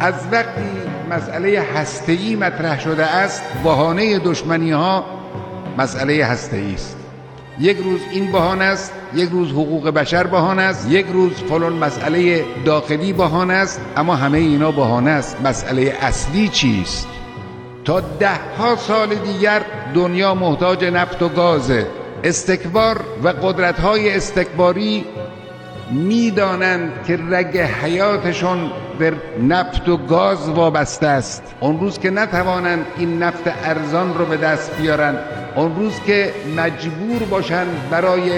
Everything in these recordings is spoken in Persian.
از وقتی مسئله هسته‌ای مطرح شده است بهانه دشمنی ها مسئله هسته‌ای است. یک روز این بهانه است یک روز حقوق بشر بهانه است یک روز فلان مسئله داخلی بهانه است اما همه اینا بهانه است. مسئله اصلی چیست؟ تا ده ها سال دیگر دنیا محتاج نفت و گازه استکبار و قدرت های استکباری می‌دانند که رگ حیاتشون به نفت و گاز وابسته است. اون روز که نتوانند این نفت ارزان رو به دست بیارن اون روز که مجبور باشند برای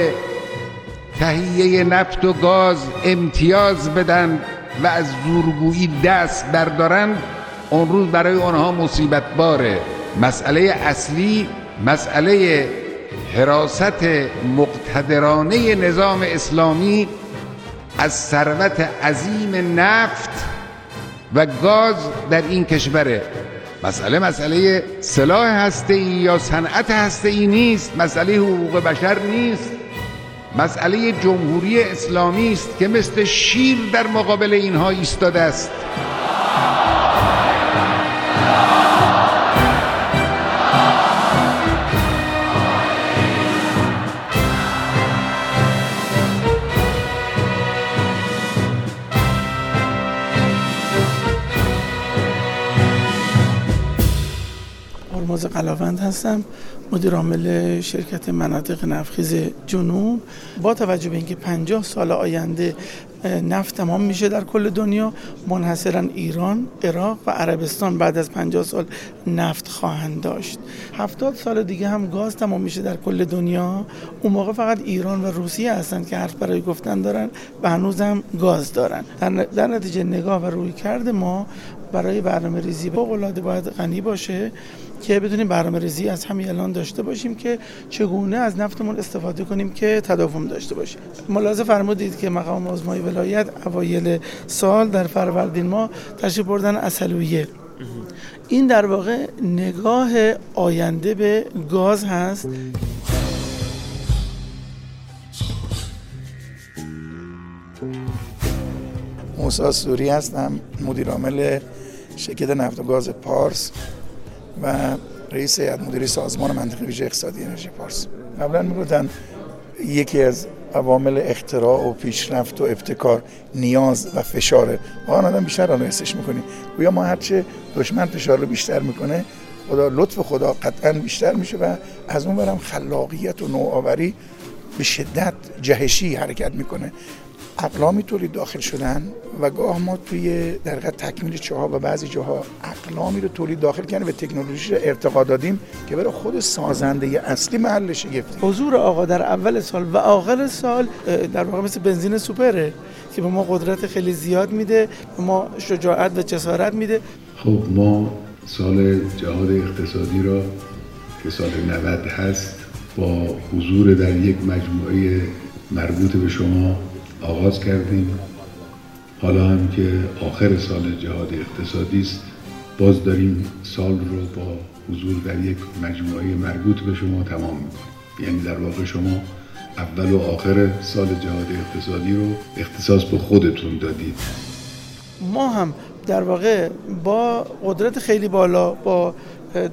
تهیه نفت و گاز امتیاز بدن و از زورگویی دست بردارند اون روز برای آنها مصیبت باره مسئله اصلی مسئله حراست مقتدرانه نظام اسلامی از ثروت عظیم نفت و گاز در این کشوره مسئله مسئله سلاح هسته ای یا صنعت هسته ای نیست. مسئله حقوق بشر نیست. مسئله جمهوری اسلامی است که مثل شیر در مقابل اینها ایستاده است. هرمز قلاوند هستم مدیر عامل شرکت مناطق نفخیز جنوب. با توجه به اینکه 50 سال آینده نفت تمام میشه در کل دنیا منحصرا ایران، عراق و عربستان بعد از 50 سال نفت خواهند داشت. 70 سال دیگه هم گاز تمام میشه در کل دنیا. اون موقع فقط ایران و روسیه هستند که حرف برای گفتن دارن و هنوز هم گاز دارن. در, نتیجه نگاه و روی کرده ما برای برنامه ریزی با باید غنی باشه که بدونیم برنامه ریزی از همین الان داشته باشیم که چگونه از نفتمون استفاده کنیم که تداوم داشته باشیم. ملاحظه فرمودید که مقام آزمای ولایت اوایل سال در فروردین ما تشریف بردن اصلویه. این در واقع نگاه آینده به گاز هست. موسا سوری هستم مدیر عامل شرکت نفت و گاز پارس و رئیس هیئت مدیره سازمان منطقه ویژه اقتصادی انرژی پارس. قبلا می‌گفتن یکی از عوامل اختراع و پیشرفت و ابتکار نیاز و فشاره. آن آدم بیشتر آن حسش می‌کنی. گویا ما هرچه دشمن فشار رو بیشتر می‌کنه خدا لطف خدا قطعا بیشتر میشه و از اون برم خلاقیت و نوآوری به شدت جهشی حرکت می‌کنه. اقلامی تولید داخل شدن و گاه ما توی در تکمیل چاها و بعضی جاها اقلامی رو تولید داخل کردن و تکنولوژی رو ارتقا دادیم که برای خود سازنده اصلی محل شگفتی حضور آقا در اول سال و آخر سال در واقع مثل بنزین سوپره که به ما قدرت خیلی زیاد میده به ما شجاعت و جسارت میده. خب ما سال جهاد اقتصادی را که سال 90 هست با حضور در یک مجموعه مربوط به شما آغاز کردیم. حالا هم که آخر سال جهاد اقتصادی است باز داریم سال رو با حضور در یک مجموعه مربوط به شما تمام می‌کنیم. یعنی در واقع شما اول و آخر سال جهاد اقتصادی رو اختصاص به خودتون دادید. ما هم در واقع با قدرت خیلی بالا با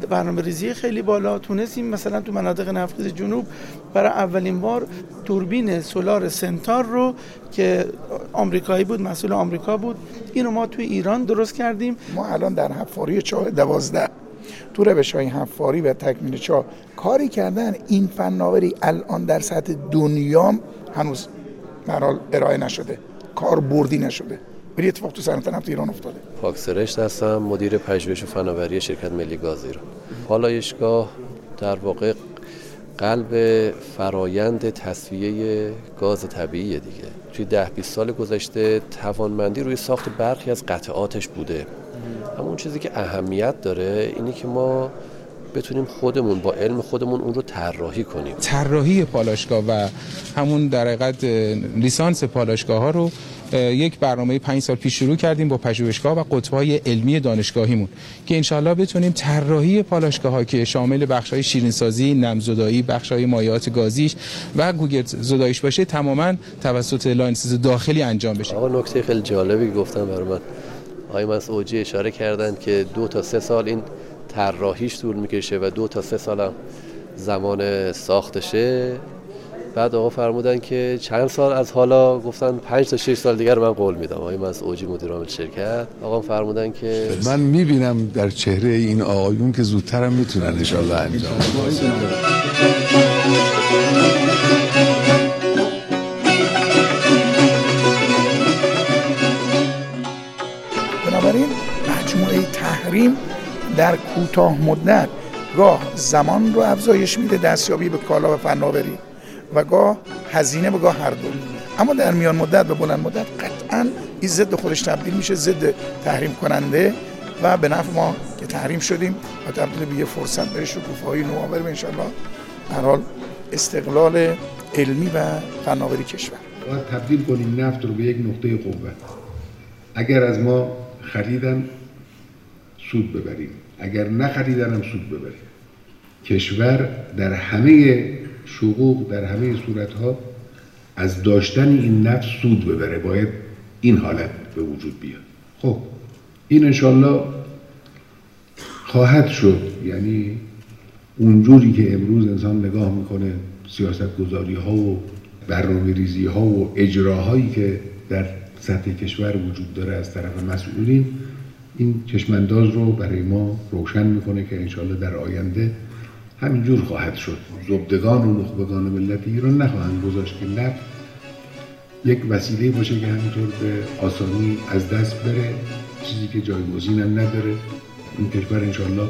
برنامه ریزی خیلی بالا تونستیم مثلا تو مناطق نفقیز جنوب برای اولین بار دوربین سولار سنتار رو که آمریکایی بود مسئول آمریکا بود اینو ما توی ایران درست کردیم. ما الان در حفاری چاه دوازده. تو روش های حفاری و تکمیل چاه کاری کردن این فناوری الان در سطح دنیا هنوز مرال ارائه نشده. کار بردی نشده. ولی اتفاق تو صنعت نفت ایران افتاده. پاکسرشت هستم مدیر پژوهش و فناوری شرکت ملی گاز ایران پالایشگاه در واقع قلب فرایند تصویه گاز طبیعی دیگه. توی ده 20 سال گذشته توانمندی روی ساخت برخی از قطعاتش بوده. همون چیزی که اهمیت داره اینه که ما بتونیم خودمون با علم خودمون اون رو طراحی کنیم طراحی پالایشگاه و همون در حقیقت لیسانس پالایشگاه ها رو یک برنامه پنج سال پیش شروع کردیم با پژوهشگاه و قطبهای علمی دانشگاهیمون که انشالله بتونیم طراحی پالایشگاه ها که شامل بخش های شیرین سازی، نمزدایی، بخش های مایعات گازیش و گوگردزدایش باشه تماما توسط licenses داخلی انجام بشه. آقا نکته خیلی جالبی گفتم برای من آقای مسعوجی اشاره کردند که دو تا سه سال این طراحیش طول می‌کشه و دو تا سه سال هم زمان ساختشه. بعد آقا فرمودن که چند سال از حالا؟ گفتن پنج تا شش سال دیگر من قول میدم. آقای مسعوجی مدیر عامل شرکت. آقا فرمودن که من می‌بینم در چهره این آقایون که زودتر هم می‌تونن انشالله انجام بنابراین مجموعه تحریم در کوتاه مدت گاه زمان رو افزایش میده دستیابی به کالا و فناوری و گاه هزینه و گاه هر دو اما در میان مدت و بلند مدت قطعا این ضد خودش تبدیل میشه ضد تحریم کننده و به نفع ما که تحریم شدیم و تبدیل به یه فرصت به شکوفایی نوآور به انشالله هر حال استقلال علمی و فناوری کشور. باید تبدیل کنیم نفت رو به یک نقطه قوت. اگر از ما خریدن سود ببریم. اگر نخریدن هم سود ببریم کشور در همه شقوق در همه صورتها از داشتن این نفت سود ببره. باید این حالت به وجود بیاد. خب این انشالله خواهد شد. یعنی اونجوری که امروز انسان نگاه می‌کنه سیاست گذاری ها و برنامه ریزی ها و اجراهایی که در سطح کشور وجود داره از طرف مسئولین این چشمانداز رو برای ما روشن می‌کنه که انشالله در آینده همینجور خواهد شد. زبدگان و نخبگان ملت ایران نخواهند گذاشت که نفت یک وسیله باشه که همینطور به آسانی از دست بره. چیزی که جایگزین هم نداره. این کشور انشالله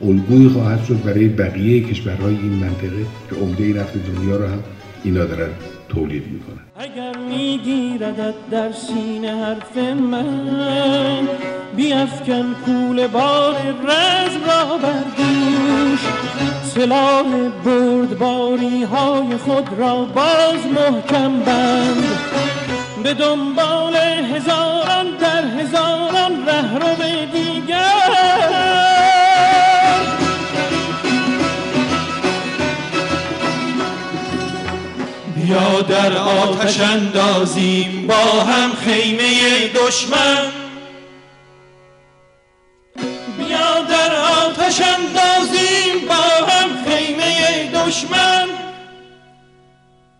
الگویی خواهد شد برای بقیه کشورهای این منطقه که عمده نفت دنیا رو هم اینا دارن. تولید می‌کنن اگر میگیردت در سینه حرف من بیافکن کول بار رزم را بر دوش سلاح بردباری های خود را باز محکم بند. به دنبال هزاران در هزاران رهرو دیگر در آتش اندازیم با هم خیمه دشمن. بیا در آتش اندازیم با هم خیمه دشمن.